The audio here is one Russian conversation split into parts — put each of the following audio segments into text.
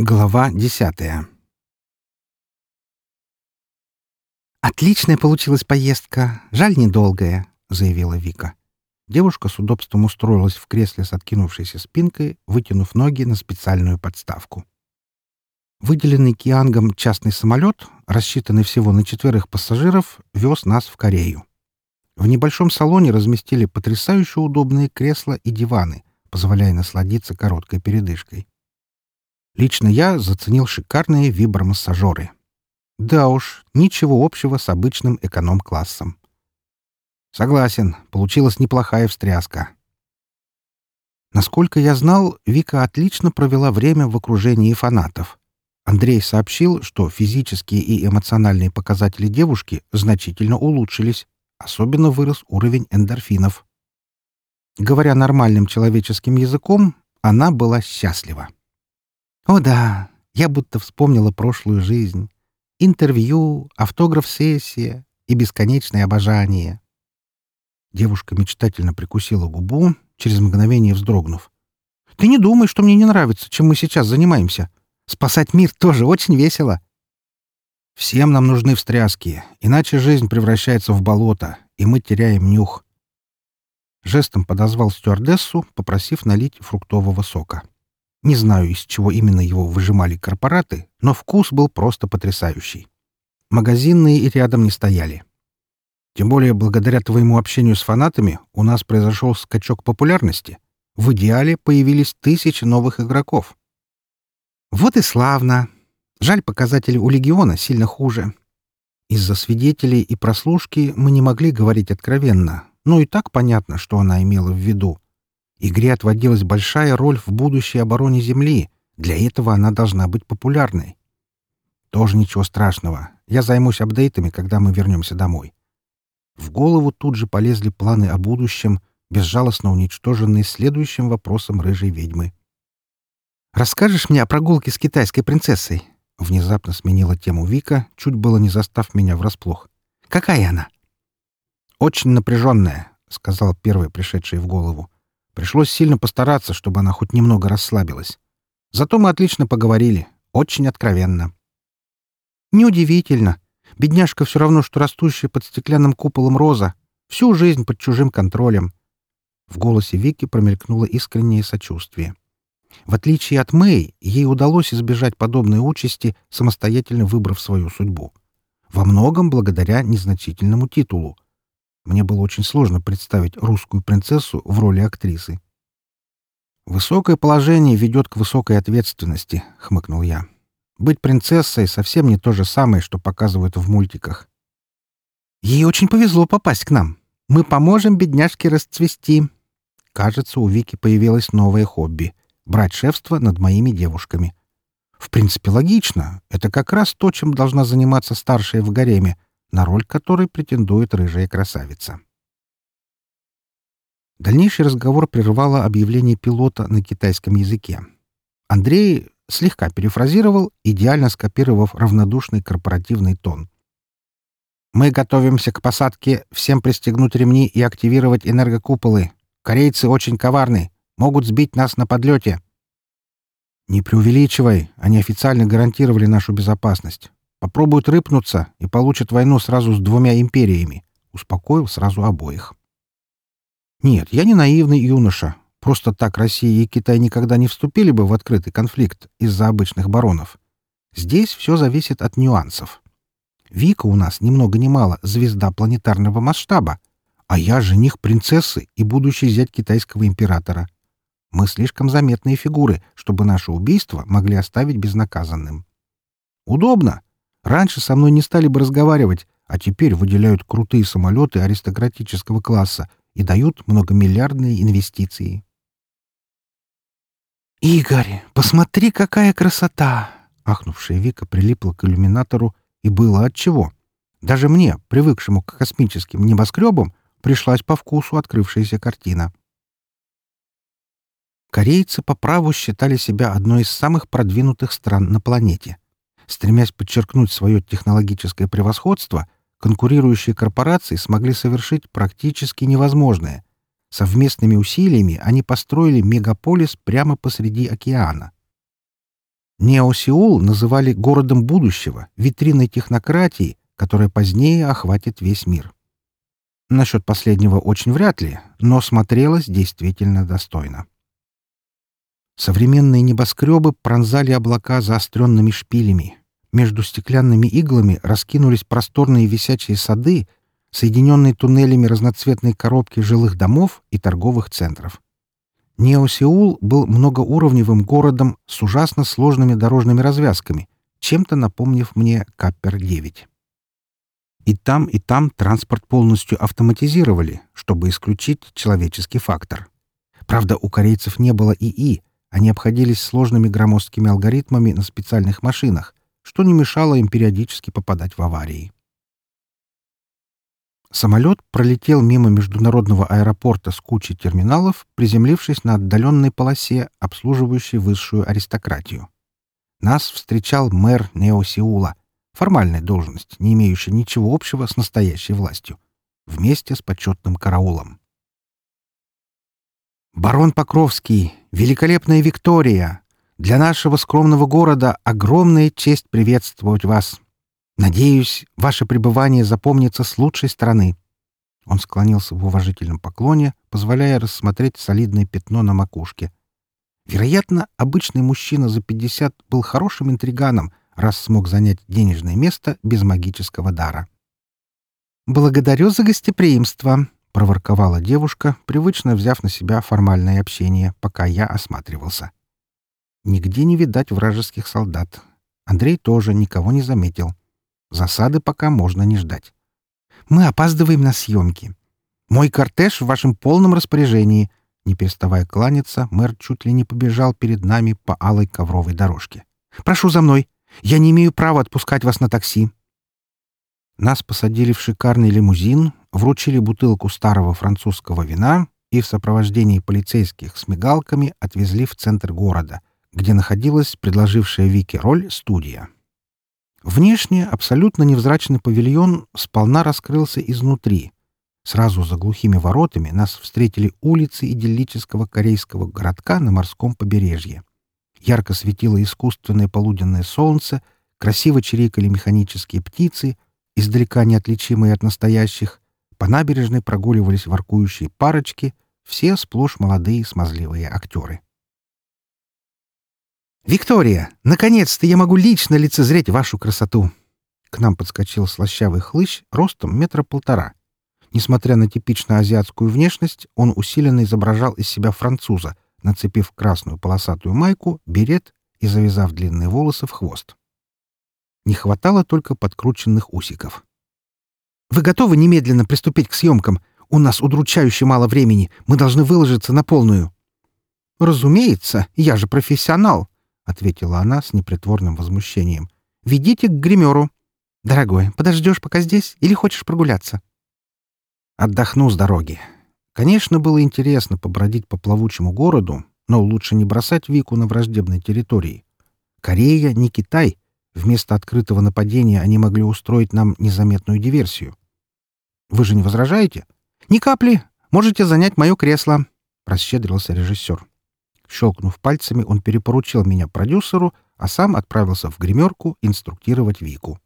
Глава десятая «Отличная получилась поездка. Жаль, недолгая», — заявила Вика. Девушка с удобством устроилась в кресле с откинувшейся спинкой, вытянув ноги на специальную подставку. Выделенный Киангом частный самолет, рассчитанный всего на четверых пассажиров, вез нас в Корею. В небольшом салоне разместили потрясающе удобные кресла и диваны, позволяя насладиться короткой передышкой. Лично я заценил шикарные вибромассажеры. Да уж, ничего общего с обычным эконом-классом. Согласен, получилась неплохая встряска. Насколько я знал, Вика отлично провела время в окружении фанатов. Андрей сообщил, что физические и эмоциональные показатели девушки значительно улучшились, Особенно вырос уровень эндорфинов. Говоря нормальным человеческим языком, она была счастлива. О да, я будто вспомнила прошлую жизнь. Интервью, автограф-сессия и бесконечное обожание. Девушка мечтательно прикусила губу, через мгновение вздрогнув. «Ты не думай, что мне не нравится, чем мы сейчас занимаемся. Спасать мир тоже очень весело. Всем нам нужны встряски, иначе жизнь превращается в болото, и мы теряем нюх. Жестом подозвал стюардессу, попросив налить фруктового сока. Не знаю, из чего именно его выжимали корпораты, но вкус был просто потрясающий. Магазинные и рядом не стояли. Тем более, благодаря твоему общению с фанатами у нас произошел скачок популярности. В идеале появились тысячи новых игроков. «Вот и славно!» Жаль, показатели у легиона сильно хуже. Из-за свидетелей и прослушки мы не могли говорить откровенно, но и так понятно, что она имела в виду. Игре отводилась большая роль в будущей обороне Земли. Для этого она должна быть популярной. Тоже ничего страшного. Я займусь апдейтами, когда мы вернемся домой. В голову тут же полезли планы о будущем, безжалостно уничтоженные следующим вопросом рыжей ведьмы. «Расскажешь мне о прогулке с китайской принцессой?» Внезапно сменила тему Вика, чуть было не застав меня врасплох. «Какая она?» «Очень напряженная», — сказал первый пришедший в голову. «Пришлось сильно постараться, чтобы она хоть немного расслабилась. Зато мы отлично поговорили, очень откровенно». «Неудивительно. Бедняжка все равно, что растущая под стеклянным куполом роза. Всю жизнь под чужим контролем». В голосе Вики промелькнуло искреннее сочувствие. В отличие от Мэй, ей удалось избежать подобной участи, самостоятельно выбрав свою судьбу. Во многом благодаря незначительному титулу. Мне было очень сложно представить русскую принцессу в роли актрисы. «Высокое положение ведет к высокой ответственности», — хмыкнул я. «Быть принцессой совсем не то же самое, что показывают в мультиках». «Ей очень повезло попасть к нам. Мы поможем бедняжке расцвести». Кажется, у Вики появилось новое хобби — брать шефство над моими девушками. В принципе, логично. Это как раз то, чем должна заниматься старшая в гареме, на роль которой претендует рыжая красавица. Дальнейший разговор прервало объявление пилота на китайском языке. Андрей слегка перефразировал, идеально скопировав равнодушный корпоративный тон. «Мы готовимся к посадке, всем пристегнуть ремни и активировать энергокуполы. Корейцы очень коварны. Могут сбить нас на подлете. Не преувеличивай, они официально гарантировали нашу безопасность. Попробуют рыпнуться и получат войну сразу с двумя империями. Успокоил сразу обоих. Нет, я не наивный юноша. Просто так Россия и Китай никогда не вступили бы в открытый конфликт из-за обычных баронов. Здесь все зависит от нюансов. Вика у нас ни много ни мало звезда планетарного масштаба, а я жених принцессы и будущий зять китайского императора. Мы слишком заметные фигуры, чтобы наше убийство могли оставить безнаказанным. Удобно. Раньше со мной не стали бы разговаривать, а теперь выделяют крутые самолеты аристократического класса и дают многомиллиардные инвестиции. «Игорь, посмотри, какая красота!» Ахнувшая Вика прилипла к иллюминатору, и было отчего. Даже мне, привыкшему к космическим небоскребам, пришлась по вкусу открывшаяся картина. Корейцы по праву считали себя одной из самых продвинутых стран на планете. Стремясь подчеркнуть свое технологическое превосходство, конкурирующие корпорации смогли совершить практически невозможное. Совместными усилиями они построили мегаполис прямо посреди океана. Неосеул называли городом будущего, витриной технократии, которая позднее охватит весь мир. Насчет последнего очень вряд ли, но смотрелось действительно достойно. Современные небоскребы пронзали облака заостренными шпилями. Между стеклянными иглами раскинулись просторные висячие сады, соединенные туннелями разноцветной коробки жилых домов и торговых центров. Неосеул был многоуровневым городом с ужасно сложными дорожными развязками, чем-то напомнив мне Каппер-9. И там, и там транспорт полностью автоматизировали, чтобы исключить человеческий фактор. Правда, у корейцев не было ИИ, они обходились сложными громоздкими алгоритмами на специальных машинах, что не мешало им периодически попадать в аварии. Самолет пролетел мимо международного аэропорта с кучей терминалов, приземлившись на отдаленной полосе, обслуживающей высшую аристократию. Нас встречал мэр Неосеула, формальная должность, не имеющая ничего общего с настоящей властью, вместе с почетным караулом. «Барон Покровский, великолепная Виктория! Для нашего скромного города огромная честь приветствовать вас!» Надеюсь, ваше пребывание запомнится с лучшей стороны». Он склонился в уважительном поклоне, позволяя рассмотреть солидное пятно на макушке. Вероятно, обычный мужчина за пятьдесят был хорошим интриганом, раз смог занять денежное место без магического дара. «Благодарю за гостеприимство», — проворковала девушка, привычно взяв на себя формальное общение, пока я осматривался. Нигде не видать вражеских солдат. Андрей тоже никого не заметил. Засады пока можно не ждать. Мы опаздываем на съемки. Мой кортеж в вашем полном распоряжении. Не переставая кланяться, мэр чуть ли не побежал перед нами по алой ковровой дорожке. Прошу за мной. Я не имею права отпускать вас на такси. Нас посадили в шикарный лимузин, вручили бутылку старого французского вина и в сопровождении полицейских с мигалками отвезли в центр города, где находилась предложившая Вике роль студия. Внешне абсолютно невзрачный павильон сполна раскрылся изнутри. Сразу за глухими воротами нас встретили улицы идиллического корейского городка на морском побережье. Ярко светило искусственное полуденное солнце, красиво чирикали механические птицы, издалека неотличимые от настоящих. По набережной прогуливались воркующие парочки, все сплошь молодые смазливые актеры. «Виктория, наконец-то я могу лично лицезреть вашу красоту!» К нам подскочил слащавый хлыщ ростом метра полтора. Несмотря на типично азиатскую внешность, он усиленно изображал из себя француза, нацепив красную полосатую майку, берет и завязав длинные волосы в хвост. Не хватало только подкрученных усиков. «Вы готовы немедленно приступить к съемкам? У нас удручающе мало времени. Мы должны выложиться на полную». «Разумеется, я же профессионал», ответила она с непритворным возмущением. «Ведите к гримеру. Дорогой, подождешь пока здесь или хочешь прогуляться?» «Отдохну с дороги. Конечно, было интересно побродить по плавучему городу, но лучше не бросать Вику на враждебной территории. Корея не Китай. Вместо открытого нападения они могли устроить нам незаметную диверсию. Вы же не возражаете? Ни капли. Можете занять мое кресло», — расщедрился режиссер. Щелкнув пальцами, он перепоручил меня продюсеру, а сам отправился в гримерку инструктировать Вику.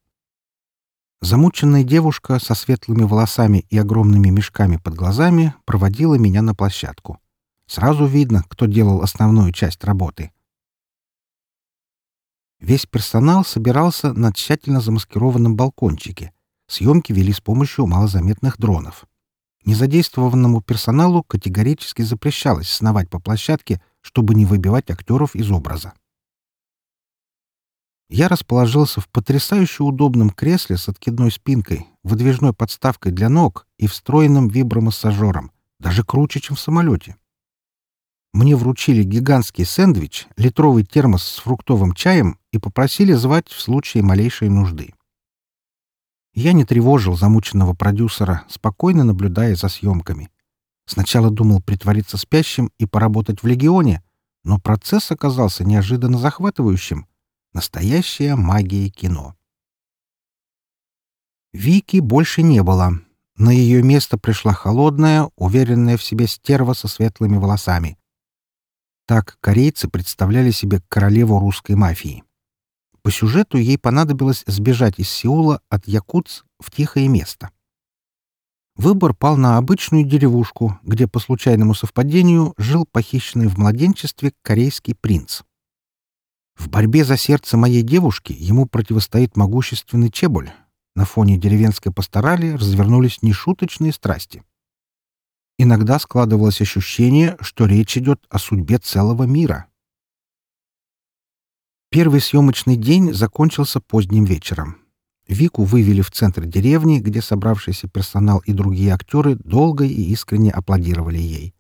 Замученная девушка со светлыми волосами и огромными мешками под глазами проводила меня на площадку. Сразу видно, кто делал основную часть работы. Весь персонал собирался на тщательно замаскированном балкончике. Съемки вели с помощью малозаметных дронов. Незадействованному персоналу категорически запрещалось сновать по площадке, чтобы не выбивать актеров из образа. Я расположился в потрясающе удобном кресле с откидной спинкой, выдвижной подставкой для ног и встроенным вибромассажером, даже круче, чем в самолете. Мне вручили гигантский сэндвич, литровый термос с фруктовым чаем и попросили звать в случае малейшей нужды. Я не тревожил замученного продюсера, спокойно наблюдая за съемками. Сначала думал притвориться спящим и поработать в легионе, но процесс оказался неожиданно захватывающим. Настоящая магия кино. Вики больше не было. На ее место пришла холодная, уверенная в себе стерва со светлыми волосами. Так корейцы представляли себе королеву русской мафии. По сюжету ей понадобилось сбежать из Сеула от Якутс в тихое место. Выбор пал на обычную деревушку, где по случайному совпадению жил похищенный в младенчестве корейский принц. В борьбе за сердце моей девушки ему противостоит могущественный Чеболь. На фоне деревенской пасторали развернулись нешуточные страсти. Иногда складывалось ощущение, что речь идет о судьбе целого мира. Первый съемочный день закончился поздним вечером. Вику вывели в центр деревни, где собравшийся персонал и другие актеры долго и искренне аплодировали ей.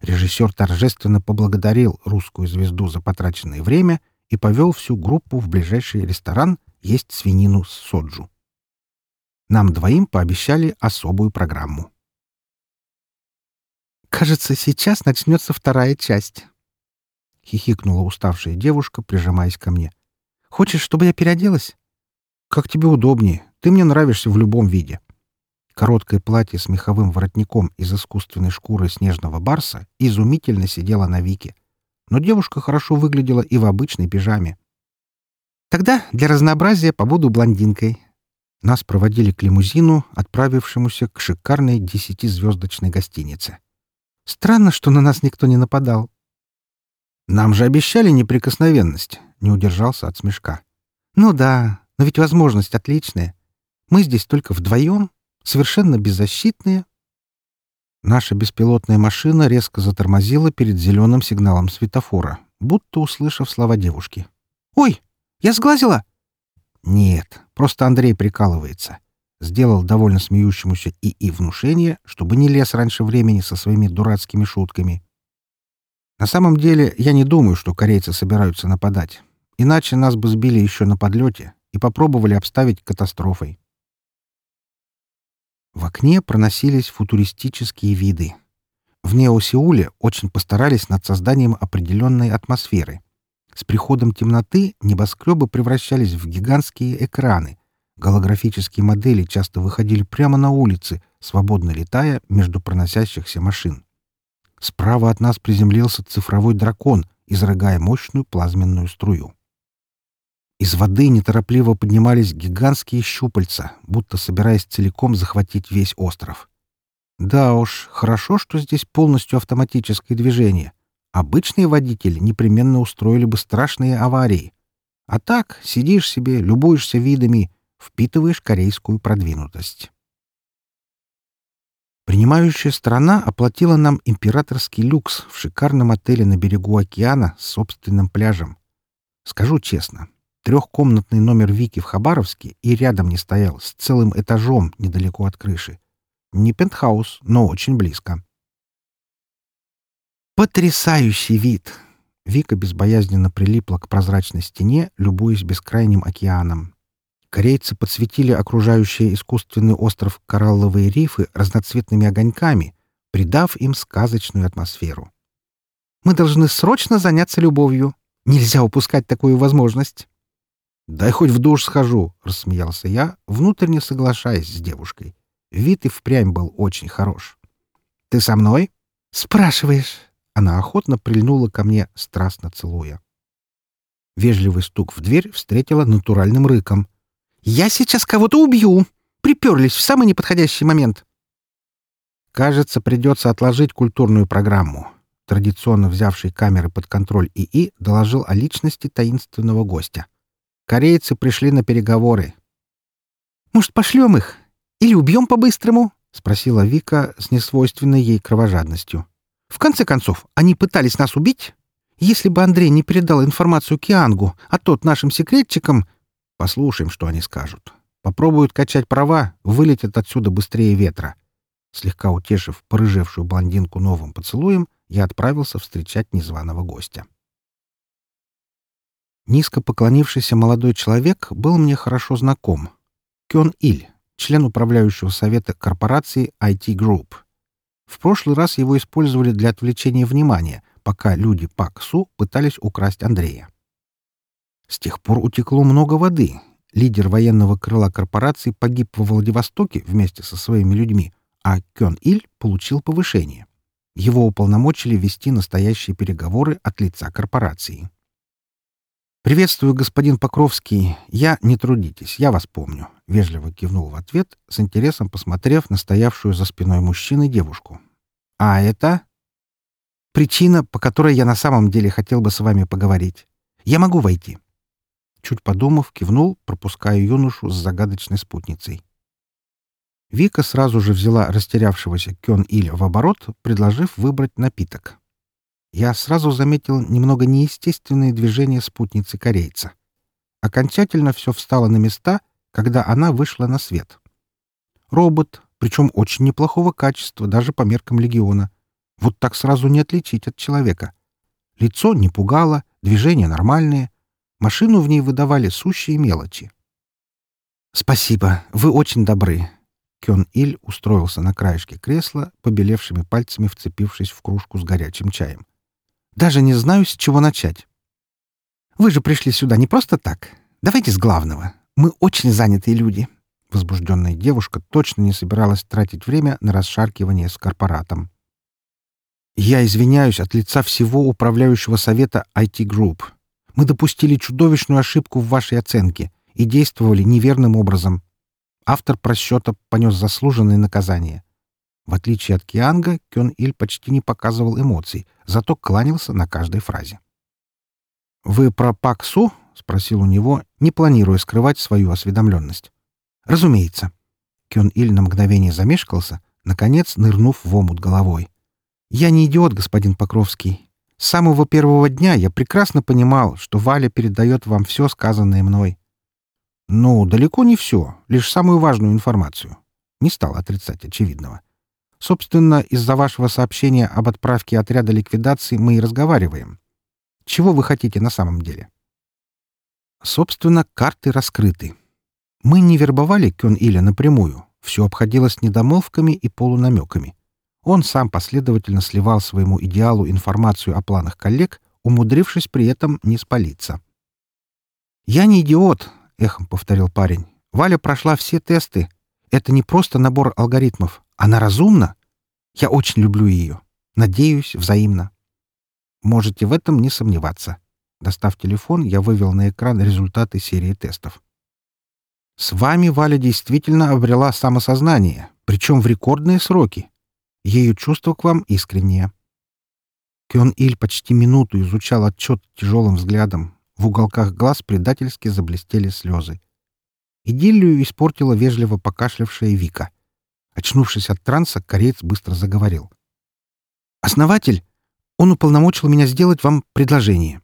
Режиссер торжественно поблагодарил русскую звезду за потраченное время и повел всю группу в ближайший ресторан есть свинину с соджу. Нам двоим пообещали особую программу. «Кажется, сейчас начнется вторая часть», — хихикнула уставшая девушка, прижимаясь ко мне. «Хочешь, чтобы я переоделась?» «Как тебе удобнее. Ты мне нравишься в любом виде». Короткое платье с меховым воротником из искусственной шкуры снежного барса изумительно сидело на Вике. Но девушка хорошо выглядела и в обычной пижаме. «Тогда для разнообразия побуду блондинкой». Нас проводили к лимузину, отправившемуся к шикарной десятизвездочной гостинице. Странно, что на нас никто не нападал. «Нам же обещали неприкосновенность», — не удержался от смешка. «Ну да, но ведь возможность отличная. Мы здесь только вдвоем, совершенно беззащитные». Наша беспилотная машина резко затормозила перед зеленым сигналом светофора, будто услышав слова девушки. «Ой, я сглазила!» «Нет, просто Андрей прикалывается сделал довольно смеющемуся ИИ внушение, чтобы не лез раньше времени со своими дурацкими шутками. На самом деле, я не думаю, что корейцы собираются нападать. Иначе нас бы сбили еще на подлете и попробовали обставить катастрофой. В окне проносились футуристические виды. В Нео-Сеуле очень постарались над созданием определенной атмосферы. С приходом темноты небоскребы превращались в гигантские экраны — Голографические модели часто выходили прямо на улицы, свободно летая между проносящихся машин. Справа от нас приземлился цифровой дракон, изрыгая мощную плазменную струю. Из воды неторопливо поднимались гигантские щупальца, будто собираясь целиком захватить весь остров. Да уж, хорошо, что здесь полностью автоматическое движение. Обычные водители непременно устроили бы страшные аварии. А так, сидишь себе, любуешься видами впитываешь корейскую продвинутость. Принимающая страна оплатила нам императорский люкс в шикарном отеле на берегу океана с собственным пляжем. Скажу честно, трехкомнатный номер Вики в Хабаровске и рядом не стоял, с целым этажом недалеко от крыши. Не пентхаус, но очень близко. Потрясающий вид! Вика безбоязненно прилипла к прозрачной стене, любуясь бескрайним океаном. Корейцы подсветили окружающий искусственный остров коралловые рифы разноцветными огоньками, придав им сказочную атмосферу. «Мы должны срочно заняться любовью. Нельзя упускать такую возможность». «Дай хоть в душ схожу», — рассмеялся я, внутренне соглашаясь с девушкой. Вид и впрямь был очень хорош. «Ты со мной?» «Спрашиваешь». Она охотно прильнула ко мне, страстно целуя. Вежливый стук в дверь встретила натуральным рыком. «Я сейчас кого-то убью!» Приперлись в самый неподходящий момент. Кажется, придется отложить культурную программу. Традиционно взявший камеры под контроль ИИ доложил о личности таинственного гостя. Корейцы пришли на переговоры. «Может, пошлем их? Или убьем по-быстрому?» — спросила Вика с несвойственной ей кровожадностью. «В конце концов, они пытались нас убить. Если бы Андрей не передал информацию Киангу, а тот нашим секретчикам, Послушаем, что они скажут. Попробуют качать права, вылетят отсюда быстрее ветра. Слегка утешив порыжевшую блондинку новым поцелуем, я отправился встречать незваного гостя. Низко поклонившийся молодой человек был мне хорошо знаком. Кён Иль, член управляющего совета корпорации IT Group. В прошлый раз его использовали для отвлечения внимания, пока люди Пак Су пытались украсть Андрея. С тех пор утекло много воды. Лидер военного крыла корпорации погиб во Владивостоке вместе со своими людьми, а Кён Иль получил повышение. Его уполномочили вести настоящие переговоры от лица корпорации. «Приветствую, господин Покровский. Я не трудитесь, я вас помню», — вежливо кивнул в ответ, с интересом посмотрев на стоявшую за спиной мужчины девушку. «А это?» «Причина, по которой я на самом деле хотел бы с вами поговорить. Я могу войти?» Чуть подумав, кивнул, пропуская юношу с загадочной спутницей. Вика сразу же взяла растерявшегося Кён Иля в оборот, предложив выбрать напиток я сразу заметил немного неестественные движения спутницы корейца. Окончательно все встало на места, когда она вышла на свет. Робот, причем очень неплохого качества, даже по меркам легиона. Вот так сразу не отличить от человека. Лицо не пугало, движения нормальные. Машину в ней выдавали сущие мелочи. «Спасибо, вы очень добры». Кён Иль устроился на краешке кресла, побелевшими пальцами вцепившись в кружку с горячим чаем. Даже не знаю, с чего начать. Вы же пришли сюда не просто так. Давайте с главного. Мы очень занятые люди. Возбужденная девушка точно не собиралась тратить время на расшаркивание с корпоратом. Я извиняюсь от лица всего управляющего совета IT Group. Мы допустили чудовищную ошибку в вашей оценке и действовали неверным образом. Автор просчета понес заслуженное наказание. В отличие от Кианга, Кён Иль почти не показывал эмоций, зато кланялся на каждой фразе. «Вы про Паксу?» — спросил у него, не планируя скрывать свою осведомленность. «Разумеется». Кён Иль на мгновение замешкался, наконец нырнув в омут головой. «Я не идиот, господин Покровский. С самого первого дня я прекрасно понимал, что Валя передает вам все сказанное мной. Ну, далеко не все, лишь самую важную информацию. Не стал отрицать очевидного. Собственно, из-за вашего сообщения об отправке отряда ликвидации мы и разговариваем. Чего вы хотите на самом деле? Собственно, карты раскрыты. Мы не вербовали Кён-Иля напрямую. Все обходилось недомолвками и полунамеками. Он сам последовательно сливал своему идеалу информацию о планах коллег, умудрившись при этом не спалиться. «Я не идиот», — эхом повторил парень. «Валя прошла все тесты. Это не просто набор алгоритмов. Она разумна. Я очень люблю ее. Надеюсь, взаимно. Можете в этом не сомневаться. Достав телефон, я вывел на экран результаты серии тестов. С вами Валя действительно обрела самосознание, причем в рекордные сроки. Ее чувство к вам искреннее. Кён Иль почти минуту изучал отчет тяжелым взглядом. В уголках глаз предательски заблестели слезы. Идиллию испортила вежливо покашлявшая Вика. Очнувшись от транса, кореец быстро заговорил. «Основатель, он уполномочил меня сделать вам предложение.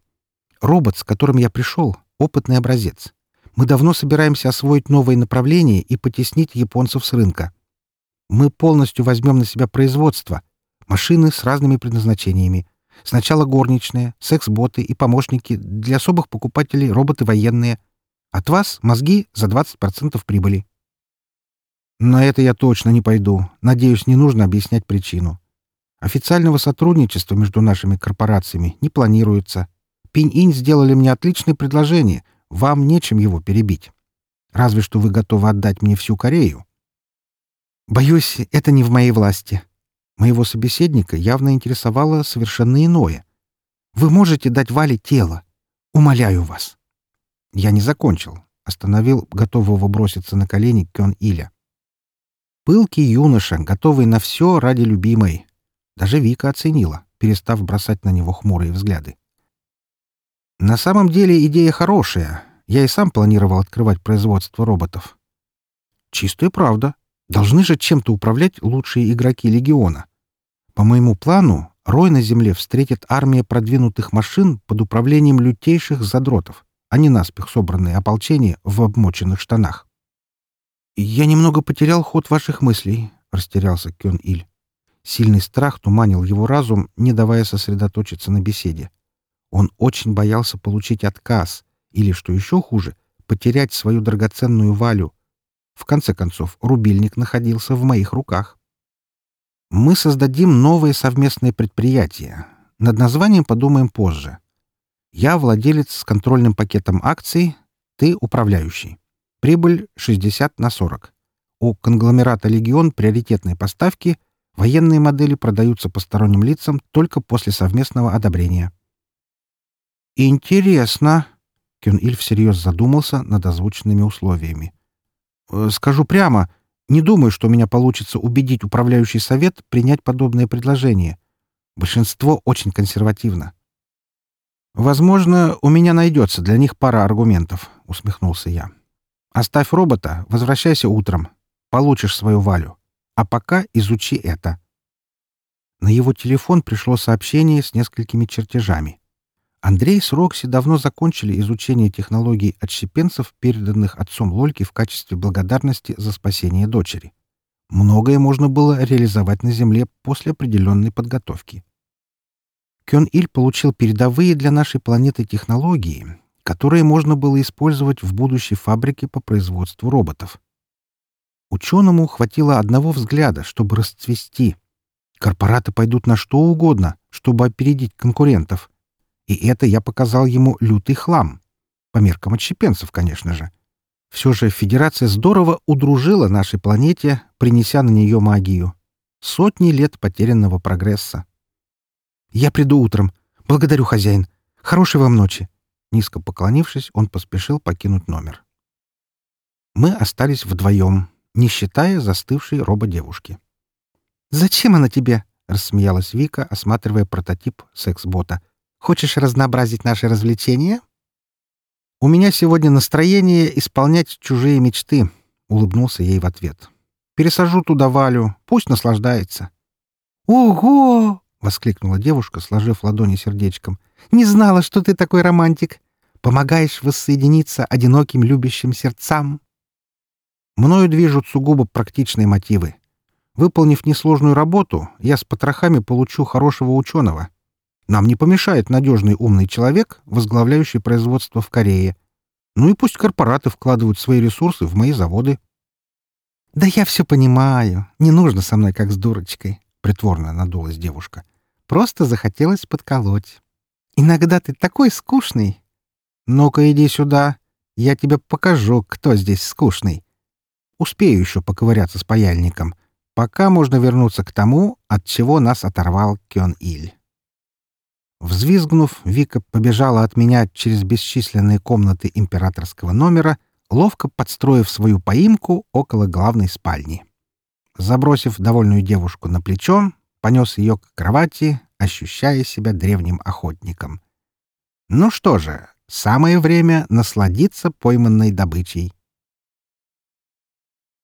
Робот, с которым я пришел, — опытный образец. Мы давно собираемся освоить новые направления и потеснить японцев с рынка. Мы полностью возьмем на себя производство, машины с разными предназначениями. Сначала горничные, секс-боты и помощники, для особых покупателей роботы военные. От вас мозги за 20% прибыли. На это я точно не пойду. Надеюсь, не нужно объяснять причину. Официального сотрудничества между нашими корпорациями не планируется. Пинь-инь сделали мне отличное предложение. Вам нечем его перебить. Разве что вы готовы отдать мне всю Корею. Боюсь, это не в моей власти. Моего собеседника явно интересовало совершенно иное. Вы можете дать Вале тело. Умоляю вас. Я не закончил. Остановил готового броситься на колени Кён Иля. Пылкий юноша, готовый на все ради любимой. Даже Вика оценила, перестав бросать на него хмурые взгляды. На самом деле идея хорошая. Я и сам планировал открывать производство роботов. Чистая правда. Должны же чем-то управлять лучшие игроки Легиона. По моему плану, рой на Земле встретит армия продвинутых машин под управлением лютейших задротов, а не наспех собранные ополчения в обмоченных штанах. «Я немного потерял ход ваших мыслей», — растерялся Кён Иль. Сильный страх туманил его разум, не давая сосредоточиться на беседе. Он очень боялся получить отказ или, что еще хуже, потерять свою драгоценную Валю. В конце концов, рубильник находился в моих руках. Мы создадим новое совместное предприятие. Над названием подумаем позже. Я владелец с контрольным пакетом акций, ты управляющий. Прибыль 60 на 40. У конгломерата «Легион» приоритетные поставки, Военные модели продаются посторонним лицам только после совместного одобрения. «Интересно», — Кюн-Иль всерьез задумался над озвученными условиями. «Э, «Скажу прямо, не думаю, что у меня получится убедить управляющий совет принять подобное предложение. Большинство очень консервативно». «Возможно, у меня найдется для них пара аргументов», — усмехнулся я. «Оставь робота, возвращайся утром. Получишь свою Валю. А пока изучи это». На его телефон пришло сообщение с несколькими чертежами. Андрей с Рокси давно закончили изучение технологий отщепенцев, переданных отцом Лольки в качестве благодарности за спасение дочери. Многое можно было реализовать на Земле после определенной подготовки. Кён-Иль получил передовые для нашей планеты технологии, которые можно было использовать в будущей фабрике по производству роботов. Ученому хватило одного взгляда, чтобы расцвести. Корпораты пойдут на что угодно, чтобы опередить конкурентов. И это я показал ему лютый хлам. По меркам отщепенцев, конечно же. Все же Федерация здорово удружила нашей планете, принеся на нее магию. Сотни лет потерянного прогресса. «Я приду утром. Благодарю, хозяин. Хорошей вам ночи». Низко поклонившись, он поспешил покинуть номер. Мы остались вдвоем, не считая застывшей рободевушки. «Зачем она тебе?» — рассмеялась Вика, осматривая прототип секс-бота — Хочешь разнообразить наши развлечения?» «У меня сегодня настроение исполнять чужие мечты», — улыбнулся ей в ответ. «Пересажу туда Валю, пусть наслаждается». «Ого!» — воскликнула девушка, сложив ладони сердечком. «Не знала, что ты такой романтик. Помогаешь воссоединиться одиноким любящим сердцам». Мною движут сугубо практичные мотивы. Выполнив несложную работу, я с потрохами получу хорошего ученого, нам не помешает надежный умный человек, возглавляющий производство в Корее. Ну и пусть корпораты вкладывают свои ресурсы в мои заводы. — Да я все понимаю. Не нужно со мной как с дурочкой, — притворно надулась девушка. — Просто захотелось подколоть. Иногда ты такой скучный. Ну-ка иди сюда. Я тебе покажу, кто здесь скучный. Успею еще поковыряться с паяльником. Пока можно вернуться к тому, от чего нас оторвал Кён-Иль. Взвизгнув, Вика побежала от меня через бесчисленные комнаты императорского номера, ловко подстроив свою поимку около главной спальни. Забросив довольную девушку на плечо, понес ее к кровати, ощущая себя древним охотником. Ну что же, самое время насладиться пойманной добычей.